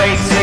waiting.